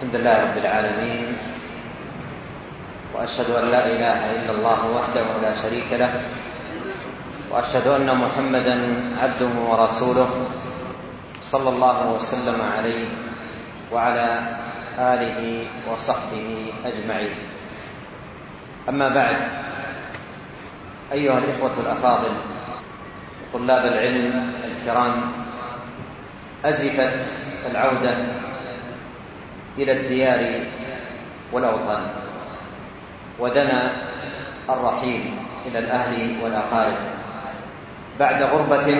الحمد لله رب العالمين وأشهد أن لا إله إلا الله وحده لا شريك له وأشهد أن محمدا عبده ورسوله صلى الله وسلم عليه وعلى آله وصحبه أجمعين. أما بعد أيها الإخوة الأفاضل طلاب العلم الكرام أزفت العودة إلى الديار والأوطان ودنا الرحيل إلى الأهل والأقارب. بعد غربة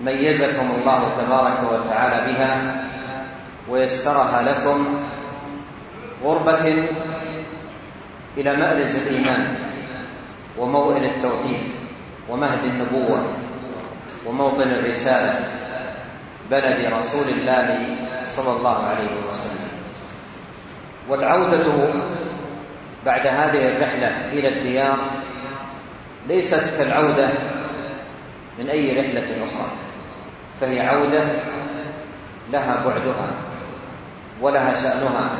ميزكم الله تبارك وتعالى بها ويسرها لكم غربة إلى مأرز الإيمان وموئل التوحيد ومهد النبوة وموطن الرسالة بلد رسول الله صلى الله عليه وسلم. والعودة بعد هذه الرحلة إلى الديار ليست كالعودة من أي رحلة أخرى فهي عودة لها بعدها ولها شأنها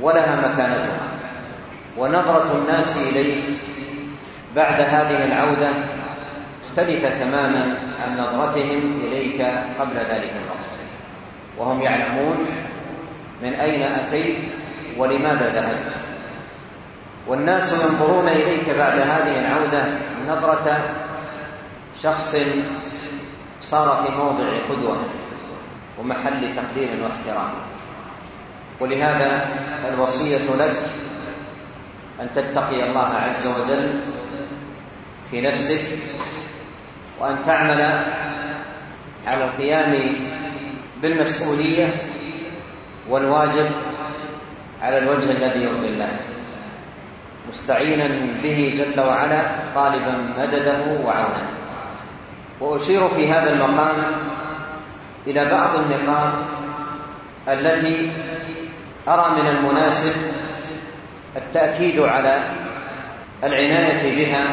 ولها مكانتها. ونظرة الناس اليك بعد هذه العودة مختلفه تماما عن نظرتهم إليك قبل ذلك الوقت. وهم يعلمون من أين أتيت ولماذا ذهبت. والناس ينظرون إليك بعد هذه العودة نظرة شخص صار في موضع قدوة ومحل تقدير واحترام. ولهذا الوصية لك أن تتقي الله عز وجل في نفسك وأن تعمل على القيام بالمسؤولية والواجب على الوجه الذي يرضي الله. مستعينا به جل وعلا طالبا مدده وعونه وأشير في هذا المقام إلى بعض النقاط التي أرى من المناسب التأكيد على العناية بها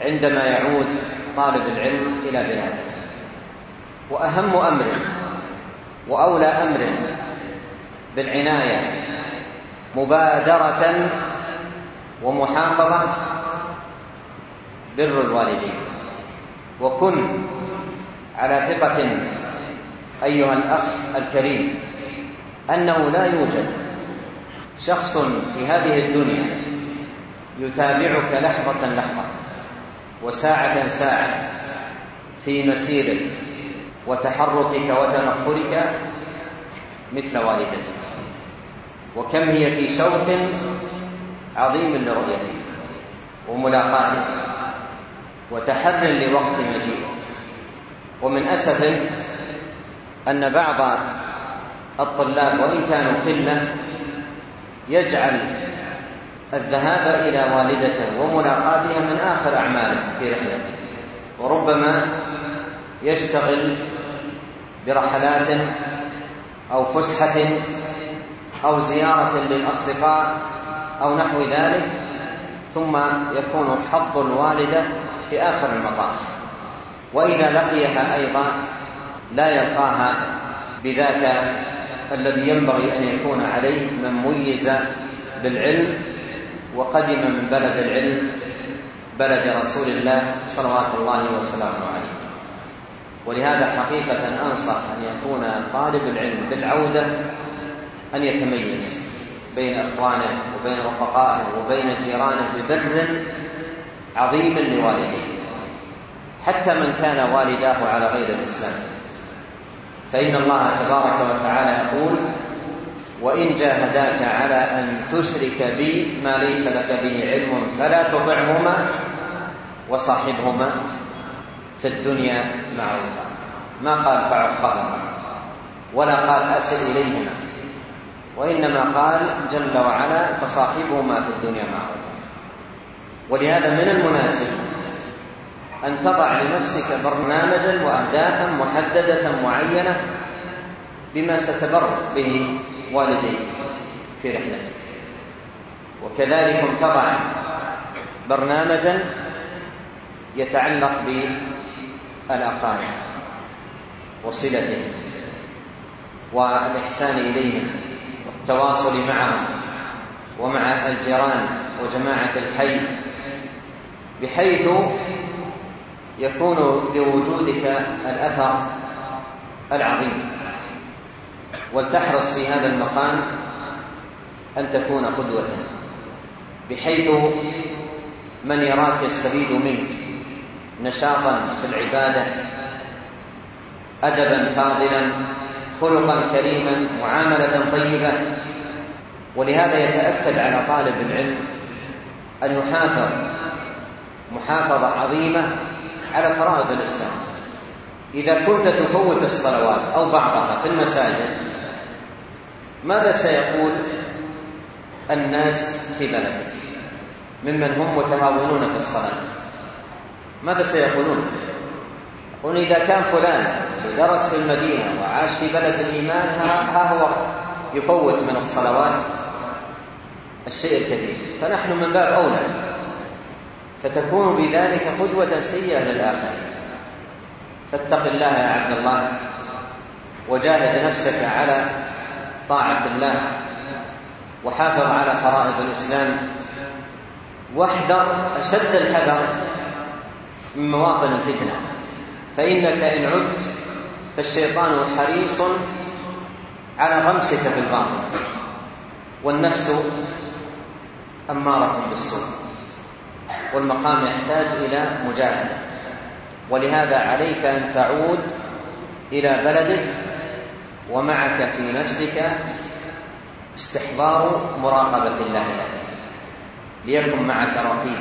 عندما يعود طالب العلم إلى بلاده وأهم أمر وأولى أمر بالعناية مبادرة ومحافظة بر الوالدين. وكن على ثقة أيها الأخ الكريم أنه لا يوجد شخص في هذه الدنيا يتابعك لحظة لحظة وساعة ساعة في مسيرك وتحركك وتنقلك مثل والدتك. وكم هي في شوق عظيم لرؤيتك وملاقاتك. وتحر لوقت مجيء. ومن أسف أن بعض الطلاب وإن كانوا قلة يجعل الذهاب إلى والدته وملاقاتها من آخر اعماله في رحلته وربما يشتغل برحلات أو فسحة أو زيارة للأصدقاء أو نحو ذلك ثم يكون حظ الوالده في آخر المطاف. وإذا لقيها أيضا لا يلقاها بذاك الذي ينبغي أن يكون عليه من ميز بالعلم وقدم من بلد العلم بلد رسول الله صلوات الله وسلامه عليه. ولهذا حقيقة أنصح أن يكون طالب العلم بالعودة أن يتميز بين إخوانه وبين رفقائه وبين جيرانه ببر عظيم لوالديه حتى من كان والداه على غير الإسلام. فإن الله تبارك وتعالى يقول وإن جاهداك على أن تشرك بي ما ليس لك به علم فلا تطعهما وصاحبهما في الدنيا معروفا ما قال فعقهما ولا قال أسر إليهما. وإنما قال جل وعلا فصاحبهما في الدنيا معروفا ولهذا من المناسب أن تضع لنفسك برنامجا وأهدافا محددة معينة بما ستبر به والديك في رحلتك. وكذلك تضع برنامجا يتعلق بالأقارب وصلته والإحسان إليهم والتواصل معهم ومع الجيران وجماعة الحي بحيث يكون لوجودك الأثر العظيم. ولتحرص في هذا المقام أن تكون قدوة بحيث من يراك يستفيد منك. نشاطا في العبادة أدبا فاضلا خلقا كريما معاملة طيبة. ولهذا يتأكد على طالب العلم أن يحافظ محافظة عظيمة على فرائض الإسلام. إذا كنت تفوت الصلوات أو بعضها في المساجد ماذا سيقول الناس في بلدك؟ ممن هم متهاونون في الصلاة. ماذا سيقولون؟ يقول إذا كان فلان درس في المدينة وعاش في بلد الإيمان ها هو يفوت من الصلوات؟ الشيء الكثير. فنحن من باب أولى. فتكون بذلك قدوة سيئة للآخرين فاتق الله يا عبد الله وجاهد نفسك على طاعة الله وحافظ على فرائض الإسلام واحذر أشد الحذر من مواطن الفتنة. فإنك إن عدت فالشيطان حريص على غمسك بالباطل والنفس أمارة بالسوء والمقام يحتاج إلى مجاهدة. ولهذا عليك أن تعود إلى بلدك ومعك في نفسك استحضار مراقبة الله لك ليكن معك رقيب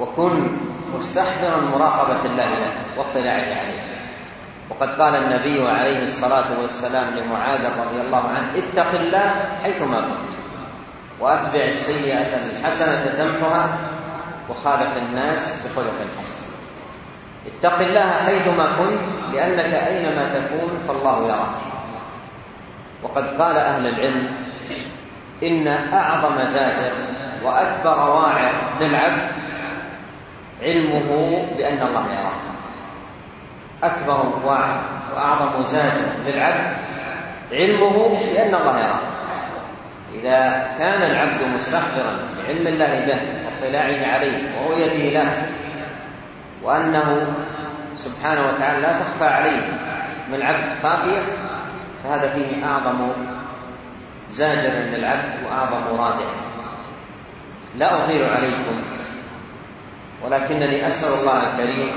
وكن مستحضرا مراقبة الله لك واطلاعه عليه. وقد قال النبي عليه الصلاة والسلام لمعاذ رضي الله عنه اتق الله حيثما كنت وأتبع السيئة الحسنة تمحها وخالق الناس بخلق حسن اتق الله حيثما كنت لأنك أينما تكون فالله يراك. وقد قال أهل العلم إن أعظم زاجر وأكبر واعظ للعبد علمه بأن الله يراه أكبر وأعظم زاجر للعبد علمه بأن الله يراه إذا كان العبد مستحضرا بعلم الله به واطلاعه عليه ورؤيته له وأنه سبحانه وتعالى لا تخفى عليه من العبد خافية فهذا فيه أعظم زاجر للعبد وأعظم رادع لا أطيل عليكم ولكنني أسأل الله الكريم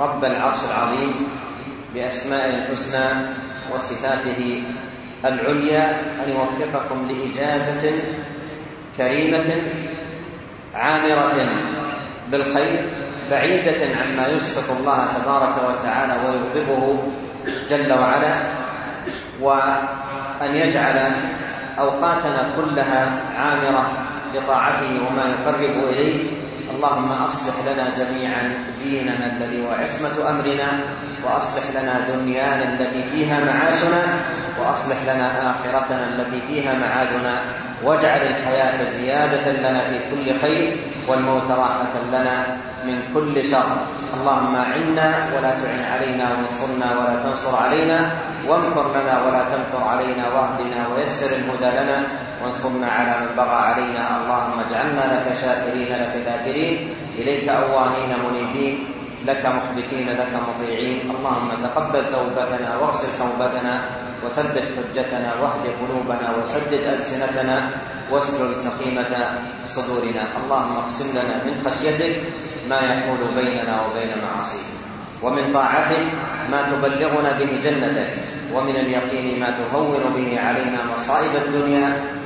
رب العرش العظيم بأسمائه الحسنى وصفاته العليا أن يوفقكم لإجازة كريمة عامرة بالخير بعيدة عما يسخط الله تبارك وتعالى ويغضبه جل وعلا وأن يجعل أوقاتنا كلها عامرة بطاعته وما يقرب إليه. اللهم أصلح لنا جميعا ديننا الذي هو عصمة أمرنا وأصلح لنا دنيانا التي فيها معاشنا وأصلح لنا آخرتنا التي فيها معادنا. واجعل الحياة زيادة لنا في كل خير والموت راحة لنا من كل شر. اللهم أعنا ولا تعن علينا وانصرنا ولا تنصر علينا وامكر لنا ولا تمكر علينا واهدنا ويسر الهدى لنا. وانصرنا على من بغى علينا. اللهم اجعلنا لك شاكرين لك ذاكرين. إليك أواهين منيبين لك مخبتين لك مطيعين اللهم تقبل توبتنا واغسل توبتنا وثبت حجتنا واهد قلوبنا وسدد ألسنتنا واسلل سقيمة صدورنا. اللهم اقسم لنا من خشيتك ما يحول بيننا وبين معاصيك. ومن طاعتك ما تبلغنا به جنتك. ومن اليقين ما تهون به علينا مصائب الدنيا.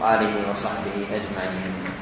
وآله وصحبه أجمعين.